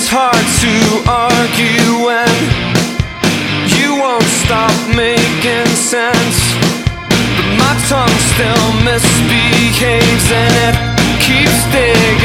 It's hard to argue when you won't stop making sense. But my tongue still misbehaves and it keeps digging.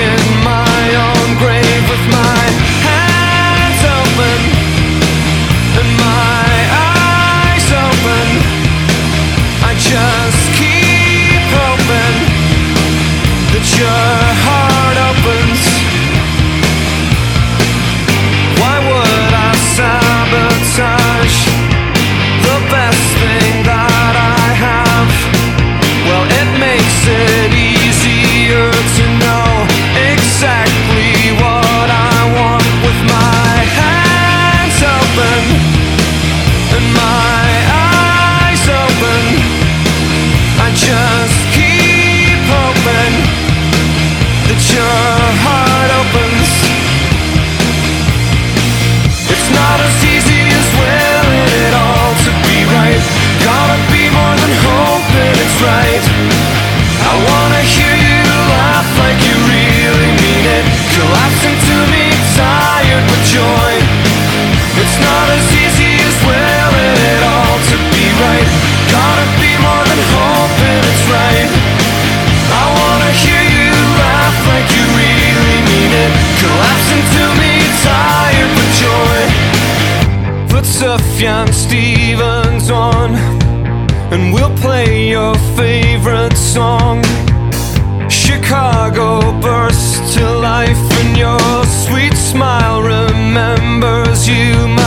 It's not a secret. Sufjan Stevens on, and we'll play your favorite song. Chicago bursts to life, and your sweet smile remembers you.